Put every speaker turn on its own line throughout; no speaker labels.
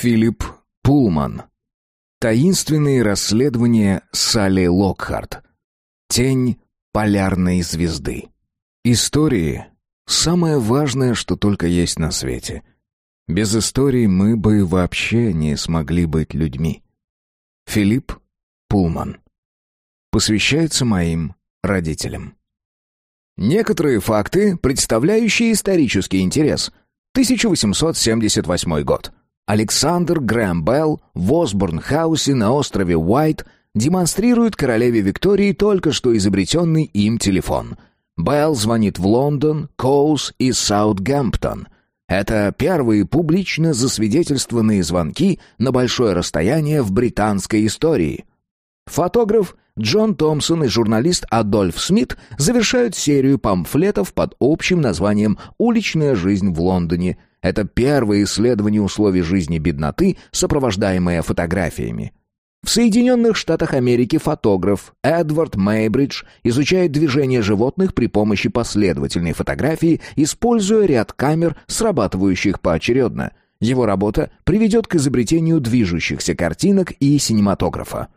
Филипп Пулман. Таинственные расследования Салли Локхарт. Тень полярной звезды. Истории — самое важное, что только есть на свете. Без истории мы бы вообще не смогли быть людьми. Филипп Пулман. Посвящается моим родителям. Некоторые факты, представляющие исторический интерес. 1878 год. Александр Грэм Белл в Осборн-хаусе на острове Уайт демонстрирует королеве Виктории только что изобретенный им телефон. Белл звонит в Лондон, Коус и Саутгемптон. Это первые публично засвидетельствованные звонки на большое расстояние в британской истории. Фотограф Джон Томпсон и журналист Адольф Смит завершают серию памфлетов под общим названием «Уличная жизнь в Лондоне», это первое исследование условий жизни бедноты, сопровождаемое фотографиями. В Соединенных Штатах Америки фотограф Эдвард Мейбридж изучает движение животных при помощи последовательной фотографии, используя ряд камер, срабатывающих поочередно. Его работа приведет к изобретению движущихся картинок и синематографа.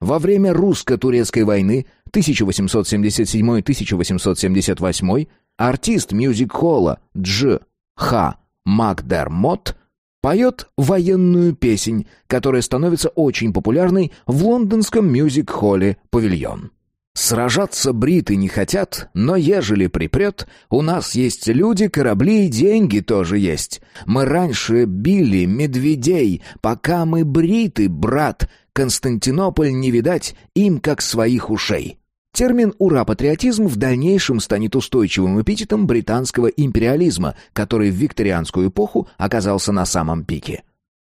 Во время русско-турецкой войны 1877-1878 артист мюзик-холла Дж. Х. Макдермот поет военную песнь, которая становится очень популярной в лондонском мюзик-холле «Павильон». Сражаться бриты не хотят, но ежели припрет, у нас есть люди, корабли и деньги тоже есть. Мы раньше били медведей, пока мы бриты, брат. Константинополь не видать им как своих ушей. Термин «ура-патриотизм» в дальнейшем станет устойчивым эпитетом британского империализма, который в викторианскую эпоху оказался на самом пике.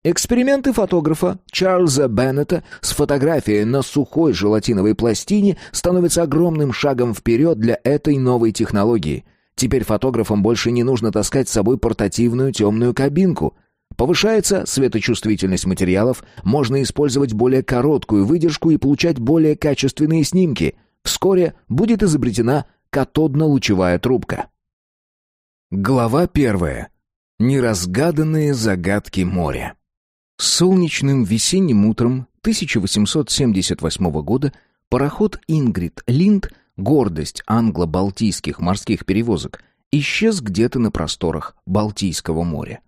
Эксперименты фотографа Чарльза Беннета с фотографией на сухой желатиновой пластине становятся огромным шагом вперед для этой новой технологии. Теперь фотографам больше не нужно таскать с собой портативную темную кабинку. Повышается светочувствительность материалов, можно использовать более короткую выдержку и получать более качественные снимки – Вскоре будет изобретена катодно-лучевая трубка. Глава первая. Неразгаданные загадки моря. Солнечным весенним утром 1878 года пароход «Ингрид Линд», гордость англо-балтийских морских перевозок, исчез где-то на просторах Балтийского моря.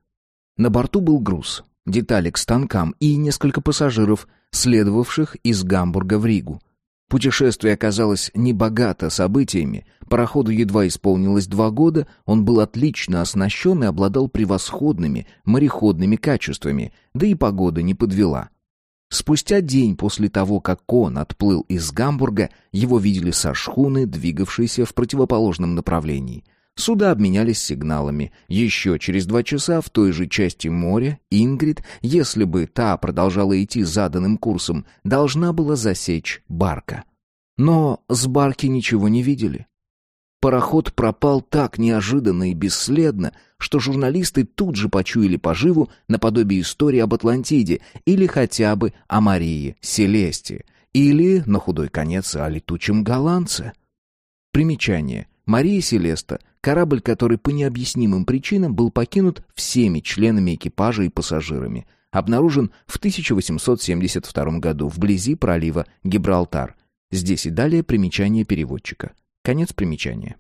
На борту был груз, детали к станкам и несколько пассажиров, следовавших из Гамбурга в Ригу. Путешествие оказалось небогато событиями. Пароходу едва исполнилось два года, он был отлично оснащен и обладал превосходными мореходными качествами, да и погода не подвела. Спустя день после того, как он отплыл из Гамбурга, его видели со шхуны, двигавшейся в противоположном направлении — Суда обменялись сигналами. Еще через два часа в той же части моря Ингрид, если бы та продолжала идти заданным курсом, должна была засечь барка. Но с барки ничего не видели. Пароход пропал так неожиданно и бесследно, что журналисты тут же почуяли поживу наподобие истории об Атлантиде или хотя бы о Марии Селесте, или, на худой конец, о летучем голландце. Примечание. Мария Селеста Корабль, который по необъяснимым причинам был покинут всеми членами экипажа и пассажирами, обнаружен в 1872 году вблизи пролива Гибралтар. Здесь и далее примечание переводчика. Конец примечания.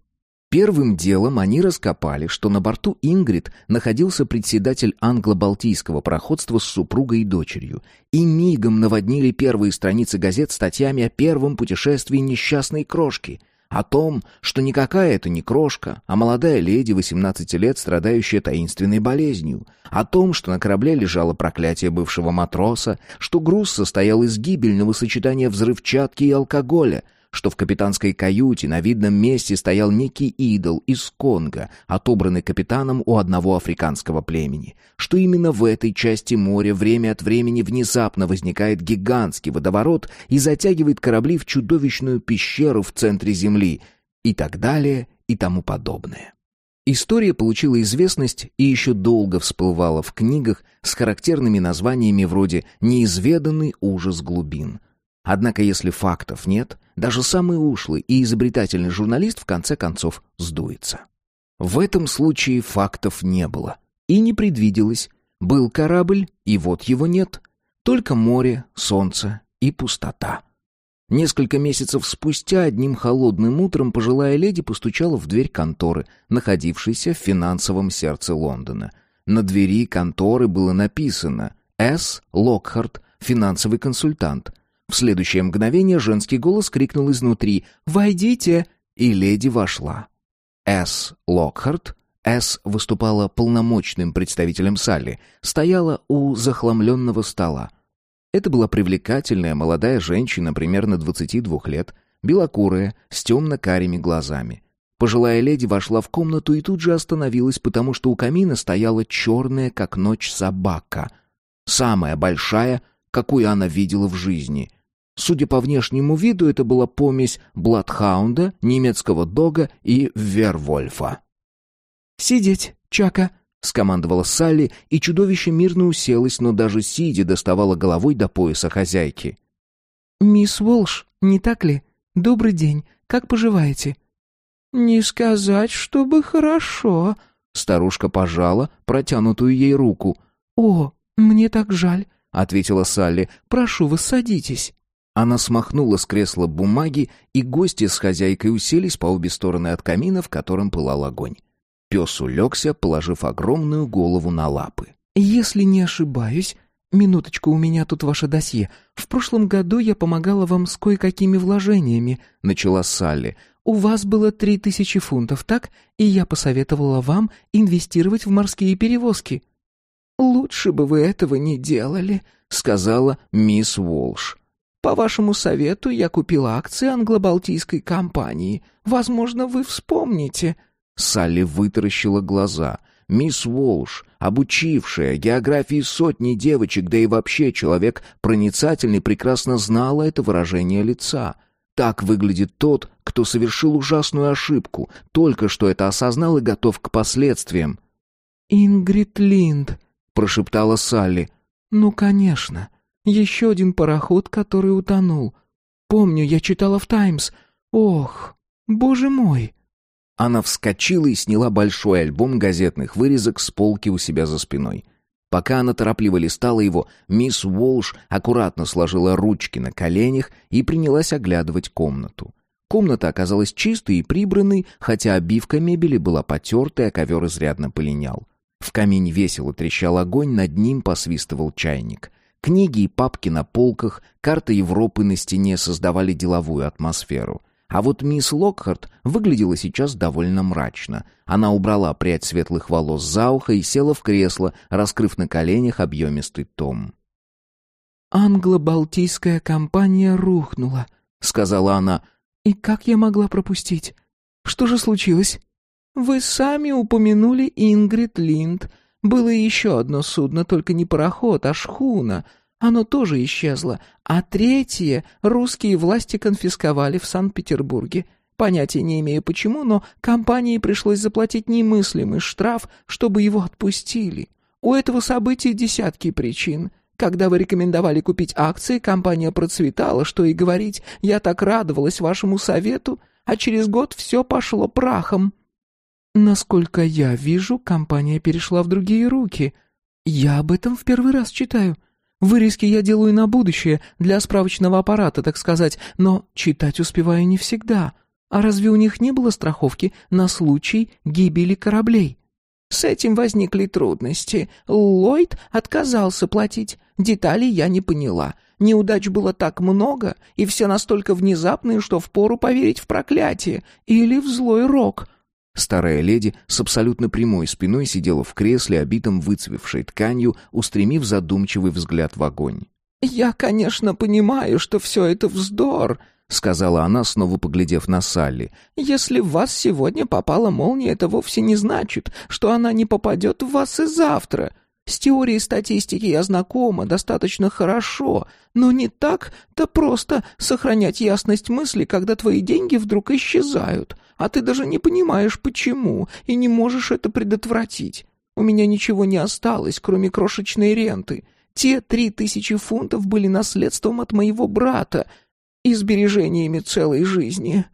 Первым делом они раскопали, что на борту «Ингрид» находился председатель англо-балтийского проходства с супругой и дочерью, и мигом наводнили первые страницы газет статьями о первом путешествии несчастной крошки, о том, что никакая это не крошка, а молодая леди 18 лет, страдающая таинственной болезнью. О том, что на корабле лежало проклятие бывшего матроса, что груз состоял из гибельного сочетания взрывчатки и алкоголя — что в капитанской каюте на видном месте стоял некий идол из Конго, отобранный капитаном у одного африканского племени, что именно в этой части моря время от времени внезапно возникает гигантский водоворот и затягивает корабли в чудовищную пещеру в центре Земли, и так далее, и тому подобное. История получила известность и еще долго всплывала в книгах с характерными названиями вроде «Неизведанный ужас глубин», Однако если фактов нет, даже самый ушлый и изобретательный журналист в конце концов сдуется. В этом случае фактов не было и не предвиделось. Был корабль, и вот его нет. Только море, солнце и пустота. Несколько месяцев спустя одним холодным утром пожилая леди постучала в дверь конторы, находившейся в финансовом сердце Лондона. На двери конторы было написано «С. Локхарт, финансовый консультант». В следующее мгновение женский голос крикнул изнутри «Войдите!» и леди вошла. С. Локхарт, С. выступала полномочным представителем Салли, стояла у захламленного стола. Это была привлекательная молодая женщина примерно 22 лет, белокурая, с темно-карими глазами. Пожилая леди вошла в комнату и тут же остановилась, потому что у камина стояла черная, как ночь, собака. Самая большая, какую она видела в жизни. Судя по внешнему виду, это была помесь бладхаунда, немецкого дога и вервольфа. «Сидеть, Чака!» — скомандовала Салли, и чудовище мирно уселось, но даже сидя доставала головой до пояса хозяйки. «Мисс Волш, не так ли? Добрый день. Как поживаете?» «Не сказать, чтобы хорошо», — старушка пожала протянутую ей руку. «О, мне так жаль», — ответила Салли. «Прошу вас, садитесь». Она смахнула с кресла бумаги, и гости с хозяйкой уселись по обе стороны от камина, в котором пылал огонь. Пес улегся, положив огромную голову на лапы. «Если не ошибаюсь, минуточку, у меня тут ваше досье. В прошлом году я помогала вам с кое-какими вложениями», — начала Салли. «У вас было три тысячи фунтов, так? И я посоветовала вам инвестировать в морские перевозки». «Лучше бы вы этого не делали», — сказала мисс Волш. «По вашему совету я купила акции англобалтийской компании. Возможно, вы вспомните». Салли вытаращила глаза. Мисс Волш, обучившая географии сотни девочек, да и вообще человек проницательный, прекрасно знала это выражение лица. Так выглядит тот, кто совершил ужасную ошибку, только что это осознал и готов к последствиям. «Ингрид Линд», — прошептала Салли. «Ну, конечно. Еще один пароход, который утонул. Помню, я читала в «Таймс». Ох, боже мой!» Она вскочила и сняла большой альбом газетных вырезок с полки у себя за спиной. Пока она торопливо листала его, мисс Уолш аккуратно сложила ручки на коленях и принялась оглядывать комнату. Комната оказалась чистой и прибранной, хотя обивка мебели была потертой, а ковер изрядно полинял. В камине весело трещал огонь, над ним посвистывал чайник. Книги и папки на полках, карта Европы на стене создавали деловую атмосферу. А вот мисс Локхарт выглядела сейчас довольно мрачно. Она убрала прядь светлых волос за ухо и села в кресло, раскрыв на коленях объемистый том. «Англо-балтийская компания рухнула», — сказала она. «И как я могла пропустить? Что же случилось?» «Вы сами упомянули Ингрид Линд. Было еще одно судно, только не пароход, а шхуна. Оно тоже исчезло. А третье русские власти конфисковали в Санкт-Петербурге. Понятия не имею почему, но компании пришлось заплатить немыслимый штраф, чтобы его отпустили. У этого события десятки причин. Когда вы рекомендовали купить акции, компания процветала, что и говорить. Я так радовалась вашему совету, а через год все пошло прахом. Насколько я вижу, компания перешла в другие руки. Я об этом в первый раз читаю. Вырезки я делаю на будущее, для справочного аппарата, так сказать, но читать успеваю не всегда. А разве у них не было страховки на случай гибели кораблей? С этим возникли трудности. Ллойд отказался платить. Деталей я не поняла. Неудач было так много, и все настолько внезапные, что впору поверить в проклятие или в злой рок. Старая леди с абсолютно прямой спиной сидела в кресле, обитом выцвевшей тканью, устремив задумчивый взгляд в огонь. «Я, конечно, понимаю, что все это вздор», — сказала она, снова поглядев на Салли. «Если в вас сегодня попала молния, это вовсе не значит, что она не попадет в вас и завтра. С теорией статистики я знакома достаточно хорошо, но не так-то просто сохранять ясность мысли, когда твои деньги вдруг исчезают а ты даже не понимаешь, почему, и не можешь это предотвратить. У меня ничего не осталось, кроме крошечной ренты. Те три тысячи фунтов были наследством от моего брата и сбережениями целой жизни».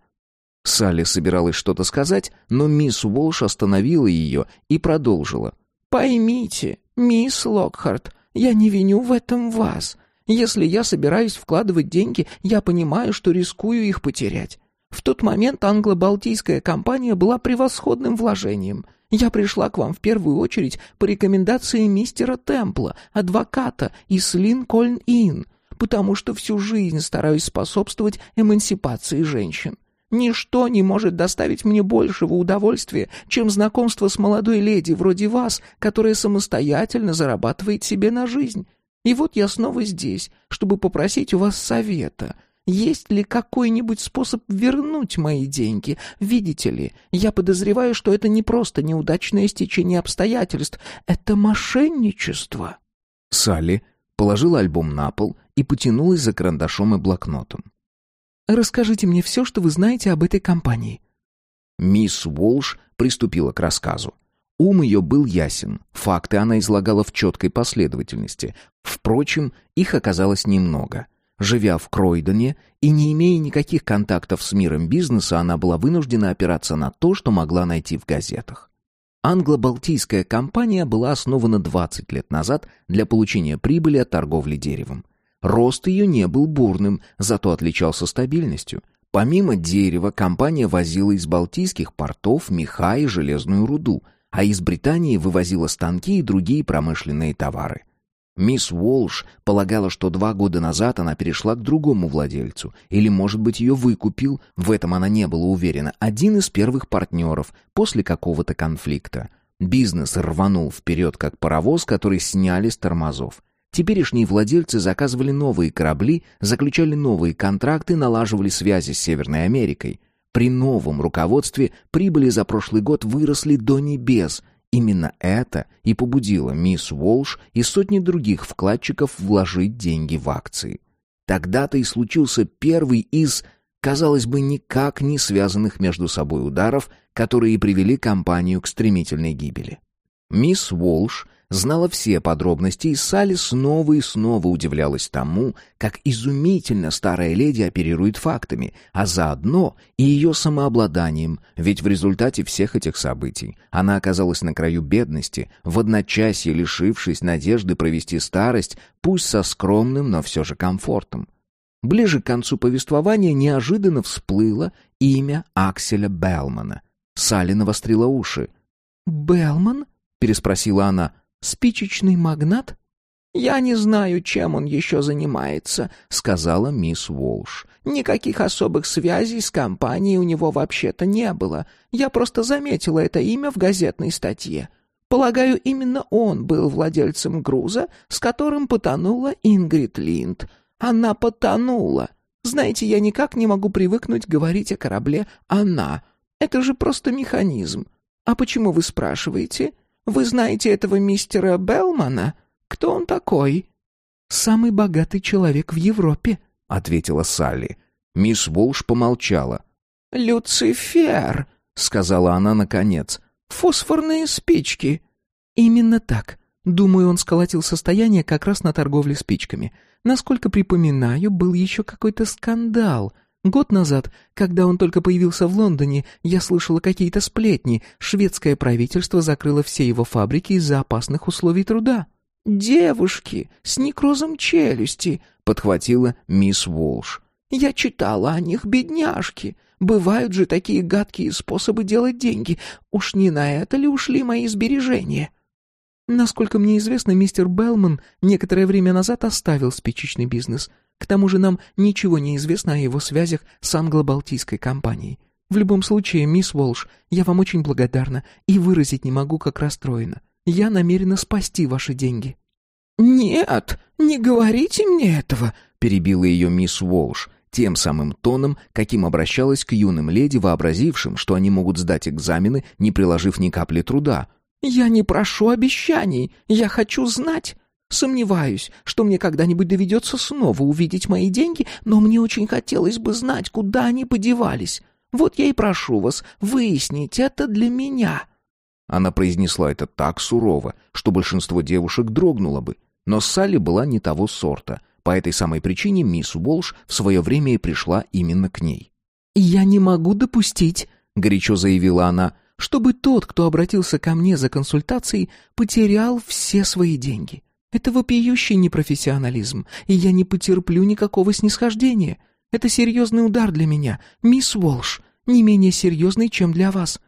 Салли собиралась что-то сказать, но мисс Уолш остановила ее и продолжила. «Поймите,
«Мисс Локхарт, я не виню в этом вас. Если я собираюсь вкладывать деньги, я понимаю, что рискую их потерять. В тот момент англо-балтийская компания была превосходным вложением. Я пришла к вам в первую очередь по рекомендации мистера Темпла, адвоката из Линкольн-Инн, потому что всю жизнь стараюсь способствовать эмансипации женщин. Ничто не может доставить мне большего удовольствия, чем знакомство с молодой леди вроде вас, которая самостоятельно зарабатывает себе на жизнь. И вот я снова здесь, чтобы попросить у вас совета. Есть ли какой-нибудь способ вернуть мои деньги? Видите ли, я подозреваю, что это не просто неудачное стечение обстоятельств, это мошенничество.
Салли положила альбом на пол и потянулась за карандашом и блокнотом.
Расскажите мне все, что вы знаете об этой компании.
Мисс Уолш приступила к рассказу. Ум ее был ясен, факты она излагала в четкой последовательности. Впрочем, их оказалось немного. Живя в Кройдоне и не имея никаких контактов с миром бизнеса, она была вынуждена опираться на то, что могла найти в газетах. Англо-Балтийская компания была основана 20 лет назад для получения прибыли от торговли деревом. Рост ее не был бурным, зато отличался стабильностью. Помимо дерева, компания возила из балтийских портов меха и железную руду, а из Британии вывозила станки и другие промышленные товары. Мисс Уолш полагала, что два года назад она перешла к другому владельцу, или, может быть, ее выкупил, в этом она не была уверена, один из первых партнеров после какого-то конфликта. Бизнес рванул вперед, как паровоз, который сняли с тормозов. Теперешние владельцы заказывали новые корабли, заключали новые контракты, налаживали связи с Северной Америкой. При новом руководстве прибыли за прошлый год выросли до небес. Именно это и побудило мисс Уолш и сотни других вкладчиков вложить деньги в акции. Тогда-то и случился первый из, казалось бы, никак не связанных между собой ударов, которые и привели компанию к стремительной гибели. Мисс Уолш знала все подробности, и Салли снова и снова удивлялась тому, как изумительно старая леди оперирует фактами, а заодно и ее самообладанием, ведь в результате всех этих событий она оказалась на краю бедности, в одночасье лишившись надежды провести старость, пусть со скромным, но все же комфортом. Ближе к концу повествования неожиданно всплыло имя Акселя Белмана. Салли навострила уши.
«Белман?» — переспросила она. Спичечный магнат? Я не знаю, чем он еще занимается, сказала мисс Волш. Никаких особых связей с компанией у него вообще-то не было. Я просто заметила это имя в газетной статье. Полагаю, именно он был владельцем груза, с которым потонула Ингрид Линд. Она потонула. Знаете, я никак не могу привыкнуть говорить о корабле «она». Это же просто механизм. А почему вы спрашиваете? Вы знаете этого мистера Белмана? Кто он такой?» «Самый богатый человек в Европе», — ответила Салли.
Мисс Волш помолчала.
«Люцифер», — сказала она наконец. «Фосфорные спички».
«Именно так. Думаю, он сколотил состояние как раз на торговле спичками. Насколько припоминаю, был еще какой-то скандал. Год назад, когда он только появился в Лондоне, я слышала какие-то сплетни. Шведское правительство закрыло все его фабрики из-за опасных условий труда.
«Девушки с некрозом челюсти», — подхватила мисс Волш. «Я читала о них, бедняжки. Бывают же такие гадкие способы делать деньги. Уж не на это ли ушли мои сбережения?»
Насколько мне известно, мистер Белман некоторое время назад оставил спичечный бизнес — к тому же нам ничего не известно о его связях с англо-балтийской компанией. В любом случае, мисс Волш, я вам очень благодарна и выразить не могу, как расстроена. Я намерена спасти ваши деньги».
«Нет, не говорите мне этого», —
перебила ее мисс Волш, тем самым тоном, каким обращалась к юным леди, вообразившим, что они могут сдать экзамены, не приложив ни капли труда.
«Я не прошу обещаний, я хочу знать. Сомневаюсь, что мне когда-нибудь доведется снова увидеть мои деньги, но мне очень хотелось бы знать, куда они подевались. Вот я и прошу вас выяснить это для меня».
Она произнесла это так сурово, что большинство девушек дрогнуло бы. Но Салли была не того сорта. По этой самой причине мисс Уолш в свое время и пришла именно к ней.
«Я не могу допустить», —
горячо заявила она,
чтобы тот, кто обратился ко мне за консультацией, потерял все свои деньги. Это вопиющий непрофессионализм, и я не потерплю никакого снисхождения. Это серьезный удар для меня, мисс Уолш, не менее серьезный, чем для вас.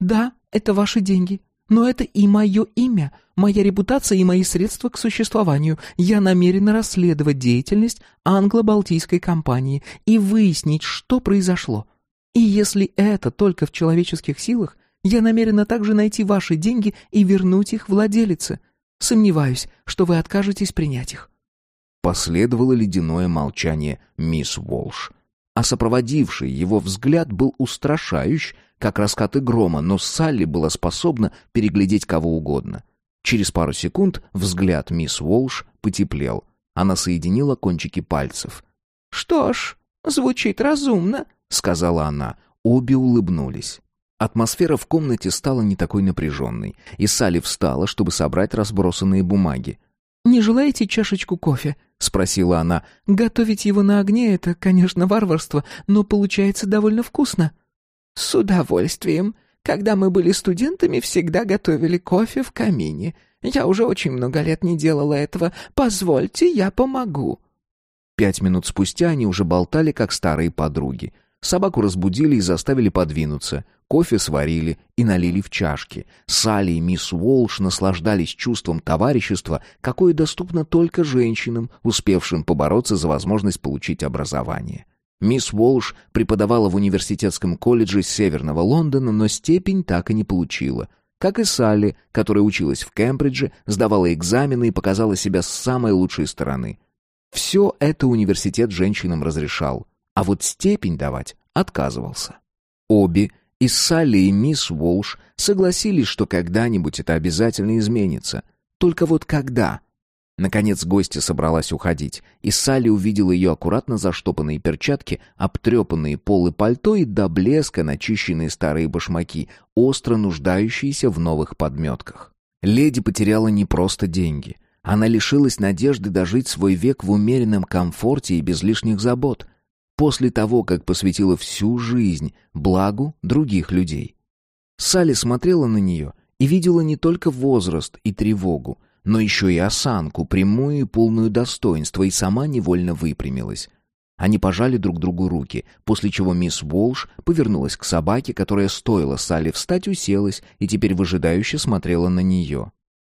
Да, это ваши деньги, но это и мое имя, моя репутация и мои средства к существованию. Я намерена расследовать деятельность англо-балтийской компании и выяснить, что произошло. И если это только в человеческих силах, я намерена также найти ваши деньги и вернуть их владелице. Сомневаюсь, что вы откажетесь принять их».
Последовало ледяное молчание мисс Волш. А сопроводивший его взгляд был устрашающий, как раскаты грома, но Салли была способна переглядеть кого угодно. Через пару секунд взгляд мисс Волш потеплел. Она соединила кончики пальцев.
«Что ж, звучит разумно», — сказала она.
Обе улыбнулись. Атмосфера в комнате стала не такой напряженной, и Салли встала, чтобы собрать разбросанные бумаги.
«Не желаете чашечку кофе?» — спросила она. «Готовить его на огне — это, конечно, варварство, но получается довольно вкусно». «С удовольствием. Когда мы были студентами, всегда готовили кофе в камине. Я уже очень много лет не делала этого. Позвольте, я помогу».
Пять минут спустя они уже болтали, как старые подруги. Собаку разбудили и заставили подвинуться. Кофе сварили и налили в чашки. Салли и мисс Уолш наслаждались чувством товарищества, какое доступно только женщинам, успевшим побороться за возможность получить образование. Мисс Уолш преподавала в университетском колледже Северного Лондона, но степень так и не получила. Как и Салли, которая училась в Кембридже, сдавала экзамены и показала себя с самой лучшей стороны. Все это университет женщинам разрешал а вот степень давать отказывался. Обе, и Салли, и мисс Уолш, согласились, что когда-нибудь это обязательно изменится. Только вот когда? Наконец гостья собралась уходить, и Салли увидела ее аккуратно заштопанные перчатки, обтрепанные полы пальто и до блеска начищенные старые башмаки, остро нуждающиеся в новых подметках. Леди потеряла не просто деньги. Она лишилась надежды дожить свой век в умеренном комфорте и без лишних забот — после того, как посвятила всю жизнь благу других людей. Салли смотрела на нее и видела не только возраст и тревогу, но еще и осанку, прямую и полную достоинства, и сама невольно выпрямилась. Они пожали друг другу руки, после чего мисс Волш повернулась к собаке, которая стоила Салли встать, уселась и теперь выжидающе смотрела на нее.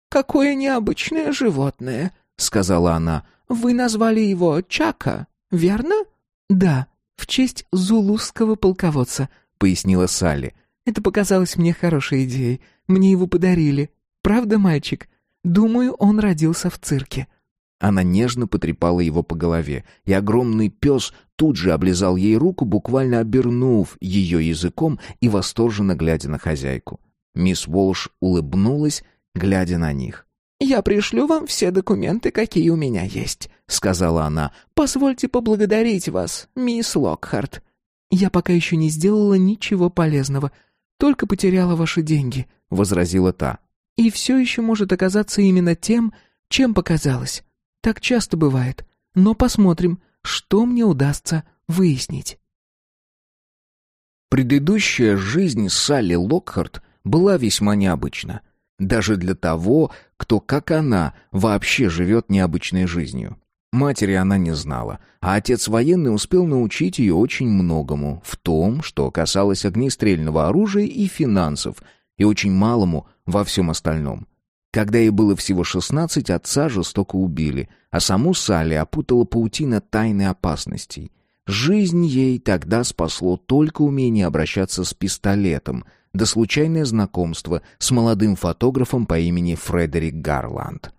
«Какое необычное животное», — сказала она. «Вы назвали его Чака, верно?» «Да, в честь зулусского полководца», — пояснила Салли. «Это показалось мне хорошей идеей. Мне его подарили. Правда, мальчик? Думаю, он родился в цирке».
Она нежно потрепала его по голове, и огромный пес тут же облизал ей руку, буквально обернув ее языком и восторженно глядя на хозяйку. Мисс Волш улыбнулась, глядя на них.
«Я пришлю вам все документы, какие у меня есть», — сказала она. «Позвольте поблагодарить вас, мисс Локхарт».
«Я пока еще не сделала ничего полезного, только потеряла ваши деньги», — возразила та. «И все еще может оказаться именно тем, чем показалось. Так часто бывает. Но посмотрим, что мне удастся выяснить».
Предыдущая жизнь Салли Локхарт была весьма необычна даже для того, кто, как она, вообще живет необычной жизнью. Матери она не знала, а отец военный успел научить ее очень многому в том, что касалось огнестрельного оружия и финансов, и очень малому во всем остальном. Когда ей было всего шестнадцать, отца жестоко убили, а саму Салли опутала паутина тайны опасностей. Жизнь ей тогда спасло только умение обращаться с пистолетом — да случайное знакомство с молодым фотографом по имени Фредерик Гарланд.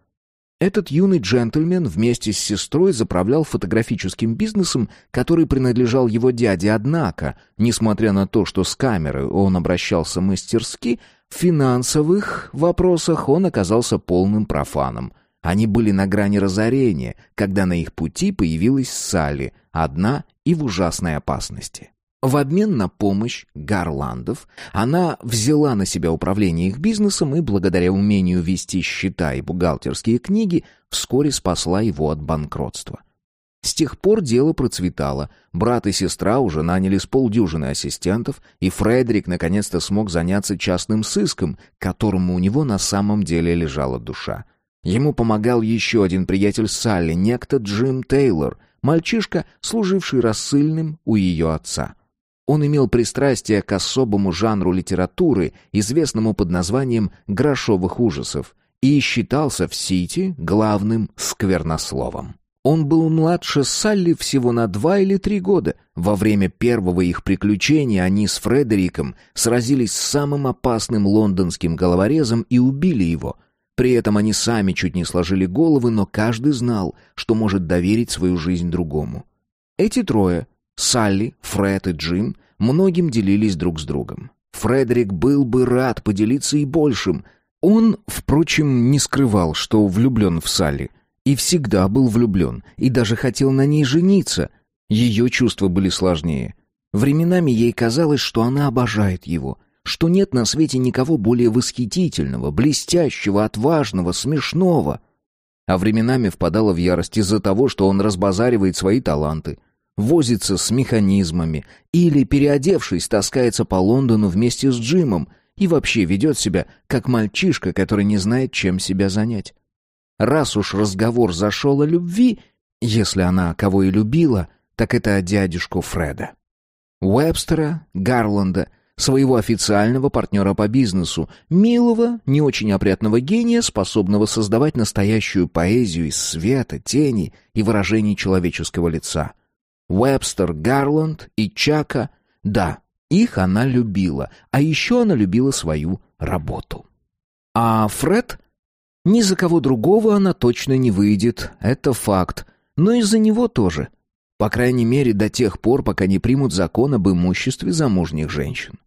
Этот юный джентльмен вместе с сестрой заправлял фотографическим бизнесом, который принадлежал его дяде, однако, несмотря на то, что с камерой он обращался мастерски, в финансовых вопросах он оказался полным профаном. Они были на грани разорения, когда на их пути появилась Салли, одна и в ужасной опасности. В обмен на помощь Гарландов она взяла на себя управление их бизнесом и, благодаря умению вести счета и бухгалтерские книги, вскоре спасла его от банкротства. С тех пор дело процветало. Брат и сестра уже наняли с полдюжины ассистентов, и Фредерик наконец-то смог заняться частным сыском, которому у него на самом деле лежала душа. Ему помогал еще один приятель Салли, некто Джим Тейлор, мальчишка, служивший рассыльным у ее отца. Он имел пристрастие к особому жанру литературы, известному под названием «грошовых ужасов», и считался в Сити главным сквернословом. Он был младше Салли всего на два или три года. Во время первого их приключения они с Фредериком сразились с самым опасным лондонским головорезом и убили его. При этом они сами чуть не сложили головы, но каждый знал, что может доверить свою жизнь другому. Эти трое — Салли, Фред и Джим — многим делились друг с другом. Фредерик был бы рад поделиться и большим. Он, впрочем, не скрывал, что влюблен в Салли — и всегда был влюблен, и даже хотел на ней жениться. Ее чувства были сложнее. Временами ей казалось, что она обожает его, что нет на свете никого более восхитительного, блестящего, отважного, смешного. А временами впадала в ярость из-за того, что он разбазаривает свои таланты, возится с механизмами или, переодевшись, таскается по Лондону вместе с Джимом и вообще ведет себя как мальчишка, который не знает, чем себя занять. Раз уж разговор зашел о любви, если она кого и любила, так это дядюшку Фреда. Уэбстера, Гарланда, своего официального партнера по бизнесу, милого, не очень опрятного гения, способного создавать настоящую поэзию из света, тени и выражений человеческого лица. Уэбстер, Гарланд и Чака, да, их она любила, а еще она любила свою работу. А Фред ни за кого другого она точно не выйдет, это факт. Но и за него тоже. По крайней мере, до тех пор, пока не примут закон об имуществе замужних женщин.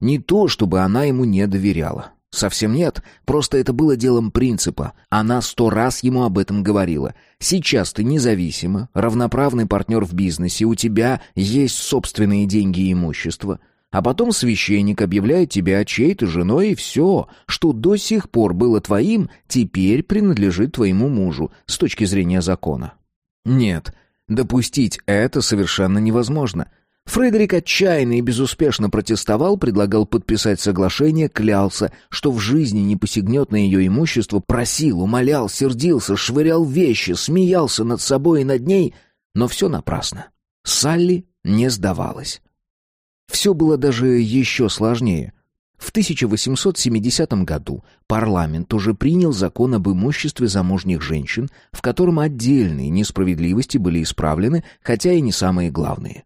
Не то, чтобы она ему не доверяла. Совсем нет, просто это было делом принципа. Она сто раз ему об этом говорила. Сейчас ты независима, равноправный партнер в бизнесе, у тебя есть собственные деньги и имущество — а потом священник объявляет тебя чьей-то женой, и все, что до сих пор было твоим, теперь принадлежит твоему мужу с точки зрения закона. Нет, допустить это совершенно невозможно. Фредерик отчаянно и безуспешно протестовал, предлагал подписать соглашение, клялся, что в жизни не посягнет на ее имущество, просил, умолял, сердился, швырял вещи, смеялся над собой и над ней, но все напрасно. Салли не сдавалась. Все было даже еще сложнее. В 1870 году парламент уже принял закон об имуществе замужних женщин, в котором отдельные несправедливости были исправлены, хотя и не самые главные.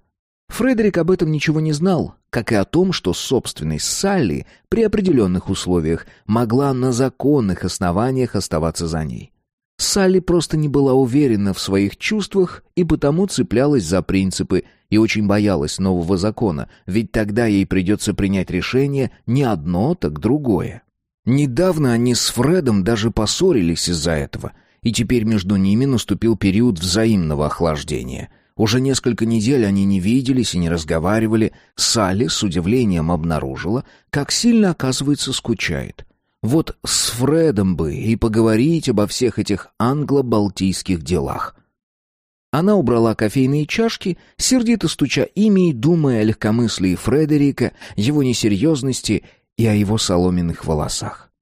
Фредерик об этом ничего не знал, как и о том, что собственность Салли при определенных условиях могла на законных основаниях оставаться за ней. Салли просто не была уверена в своих чувствах и потому цеплялась за принципы и очень боялась нового закона, ведь тогда ей придется принять решение не одно, так другое. Недавно они с Фредом даже поссорились из-за этого, и теперь между ними наступил период взаимного охлаждения. Уже несколько недель они не виделись и не разговаривали. Салли с удивлением обнаружила, как сильно, оказывается, скучает. Вот с Фредом бы и поговорить обо всех этих англо-балтийских делах. Она убрала кофейные чашки, сердито стуча ими и думая о легкомыслии Фредерика, его несерьезности и о его соломенных волосах.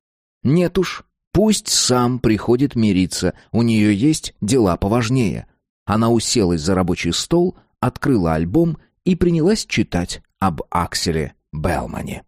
Нет уж, пусть сам приходит мириться, у нее есть дела поважнее. Она уселась за рабочий стол, открыла альбом и принялась читать об Акселе Белмане.